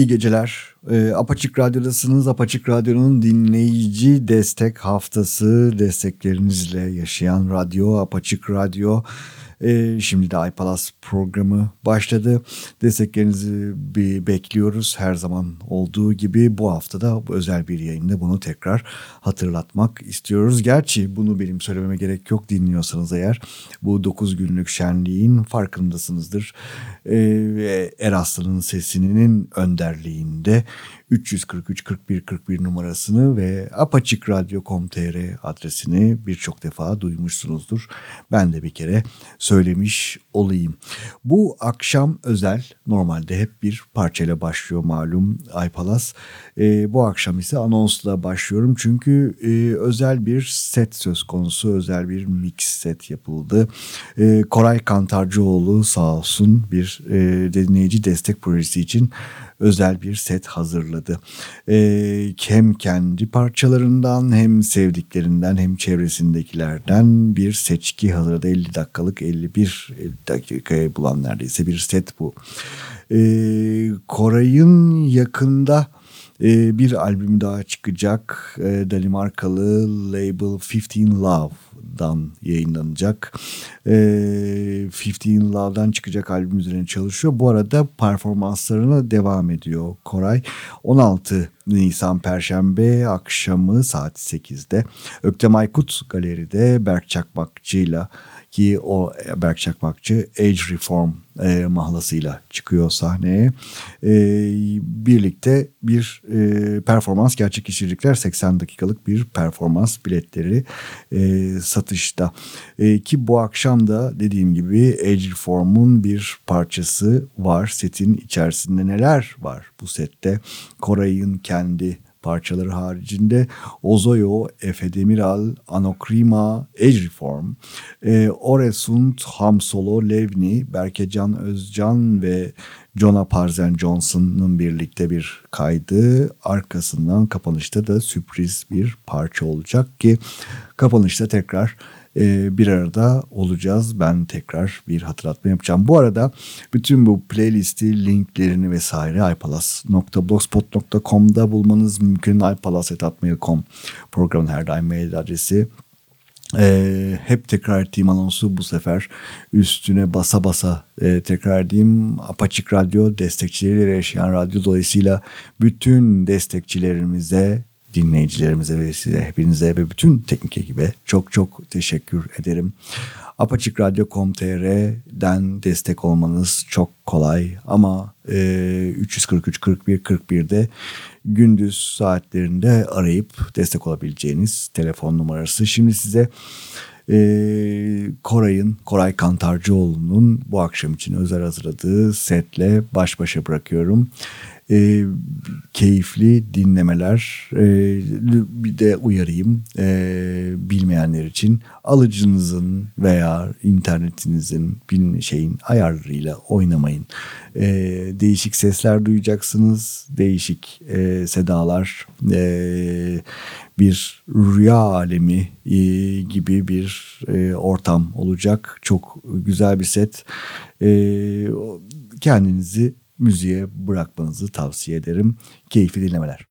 İyi geceler. E, Apaçık Radyo'dasınız. Apaçık Radyo'nun dinleyici destek haftası desteklerinizle yaşayan radyo Apaçık Radyo. E, şimdi de iPalas programı başladı. Desteklerinizi bir bekliyoruz. Her zaman olduğu gibi bu haftada özel bir yayında bunu tekrar hatırlatmak istiyoruz. Gerçi bunu benim söylememe gerek yok dinliyorsanız eğer. Bu 9 günlük şenliğin farkındasınızdır. E, Eraslı'nın sesinin önderliğinde 343 41 41 numarasını ve apaçikradyo.com.tr adresini birçok defa duymuşsunuzdur. Ben de bir kere söylemiş olayım. Bu akşam özel normalde hep bir parçayla başlıyor malum iPalas. E, bu akşam ise anonsla başlıyorum çünkü e, özel bir set söz konusu özel bir mix set yapıldı. E, Koray Kantarcıoğlu sağ olsun bir e, dinleyici destek projesi için özel bir set hazırladı. Ee, hem kendi parçalarından hem sevdiklerinden hem çevresindekilerden bir seçki hazırladı. 50 dakikalık 51 dakikaya bulan neredeyse bir set bu. Ee, Koray'ın yakında e, bir albüm daha çıkacak. E, Danimarkalı label 15 Love dan yayınlanacak. E, ee, 15 Love'dan çıkacak albüm üzerine çalışıyor. Bu arada performanslarına devam ediyor Koray. 16 Nisan Perşembe akşamı saat 8'de Öktem Aykut Galeri'de Berk Çakmakçı'yla ki o Berk Çakmakçı Age Reform e, mahlasıyla çıkıyor sahneye. E, birlikte bir e, performans gerçekleştirecekler. 80 dakikalık bir performans biletleri e, satışta. E, ki bu akşam da dediğim gibi Age Reform'un bir parçası var. Setin içerisinde neler var bu sette? Koray'ın kendi parçaları haricinde Ozoyo, Efe Demiral, Anokrima, Age Reform, e, Oresund, Ham Solo, Levni, Berkecan Özcan ve Jonah Parzen Johnson'ın birlikte bir kaydı. Arkasından kapanışta da sürpriz bir parça olacak ki kapanışta tekrar e, bir arada olacağız. Ben tekrar bir hatırlatma yapacağım. Bu arada bütün bu playlisti, linklerini vesaire ipalas.blogspot.com'da bulmanız mümkün. ipalas.mail.com programın her daim mail adresi. Ee, hep tekrar ettiğim anonsu bu sefer üstüne basa basa e, tekrar edeyim. Apaçık Radyo destekçileriyle yaşayan radyo dolayısıyla bütün destekçilerimize dinleyicilerimize ve size hepinize ve bütün teknik ekibe çok çok teşekkür ederim. apaçikradyo.com.tr'den destek olmanız çok kolay ama e, 343 41 41'de gündüz saatlerinde arayıp destek olabileceğiniz telefon numarası. Şimdi size e, Koray'ın, Koray Kantarcıoğlu'nun bu akşam için özel hazırladığı setle baş başa bırakıyorum e, keyifli dinlemeler. E, bir de uyarayım e, bilmeyenler için alıcınızın veya internetinizin bir şeyin ayarlarıyla oynamayın. E, değişik sesler duyacaksınız, değişik e, sedalar, e, bir rüya alemi e, gibi bir e, ortam olacak. Çok güzel bir set. Kendinizi müziğe bırakmanızı tavsiye ederim. Keyifli dinlemeler.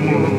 the world.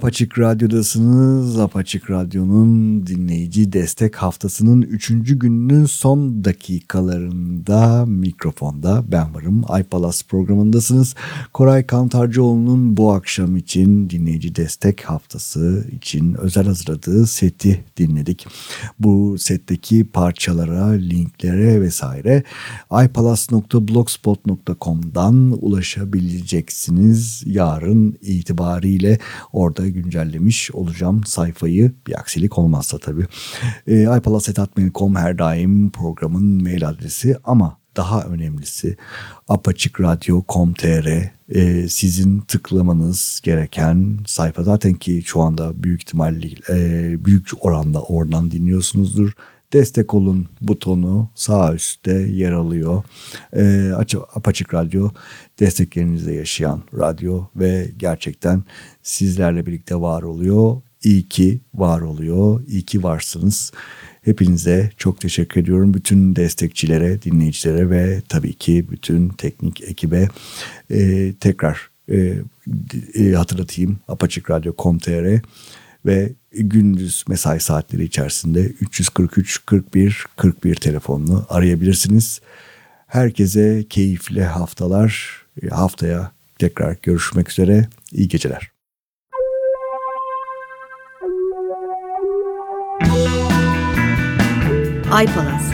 Apaçık Radyo'dasınız. Apaçık Radyo'nun dinleyici destek haftasının 3. gününün son dakikalarında mikrofonda ben varım. iPalas programındasınız. Koray Kantarcıoğlu'nun bu akşam için dinleyici destek haftası için özel hazırladığı seti dinledik. Bu setteki parçalara, linklere vesaire ipalas.blogspot.com'dan ulaşabileceksiniz. Yarın itibariyle orada güncellemiş olacağım sayfayı bir aksilik olmazsa tabii. E, ipalas.com her daim programın mail adresi ama daha önemlisi apaçikradyo.com.tr e, sizin tıklamanız gereken sayfa zaten ki şu anda büyük ihtimalle e, büyük oranda oradan dinliyorsunuzdur. Destek olun butonu sağ üstte yer alıyor. E, Apaçık Radyo desteklerinizle yaşayan radyo ve gerçekten sizlerle birlikte var oluyor. İyi ki var oluyor. İyi ki varsınız. Hepinize çok teşekkür ediyorum. Bütün destekçilere, dinleyicilere ve tabii ki bütün teknik ekibe e, tekrar e, e, hatırlatayım. apaçikradyo.com.tr ve gündüz mesai saatleri içerisinde 343 41 41 telefonunu arayabilirsiniz. Herkese keyifli haftalar. Haftaya tekrar görüşmek üzere. İyi geceler. iPalas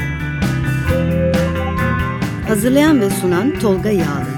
Hazırlayan ve sunan Tolga Yağlı